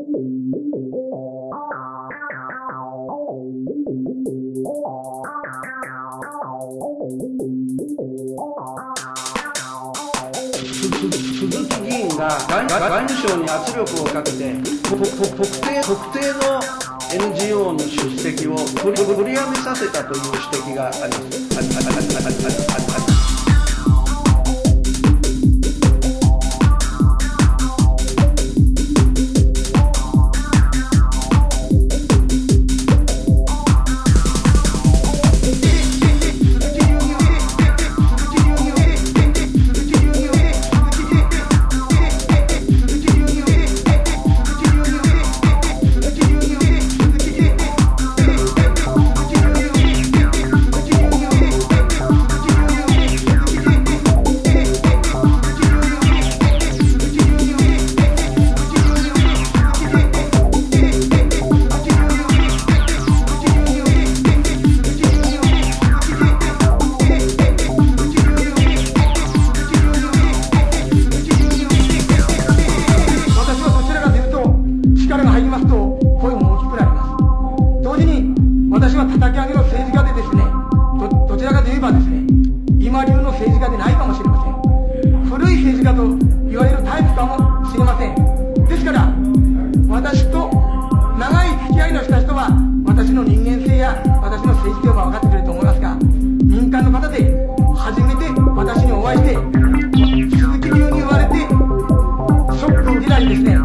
鈴木議員が外務省に圧力をかけて特定特定の NGO の出席を取り取りやめさせたという指摘があります。政治家でないかもしれません。古い政治家と言われるタイプかもしれません。ですから私と長い付き合いのした人は私の人間性や私の政治性は分かってくれると思いますが民間の方で初めて私にお会いして鈴木流に言われてショックを受けたりですね、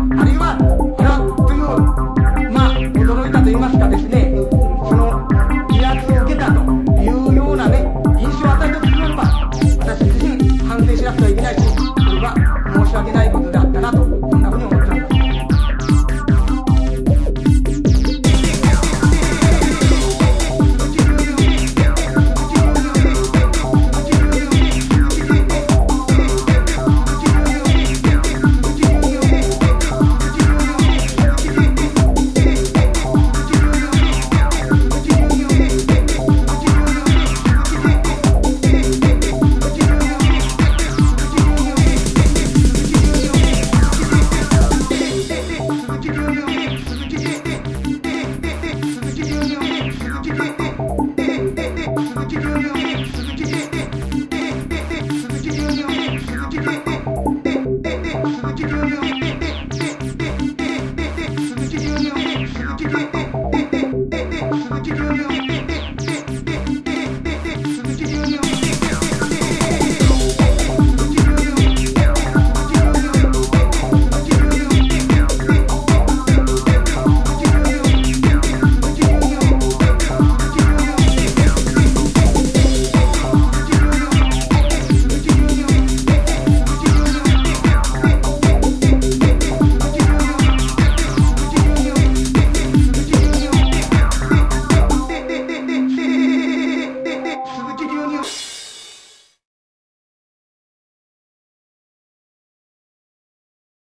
Thank you.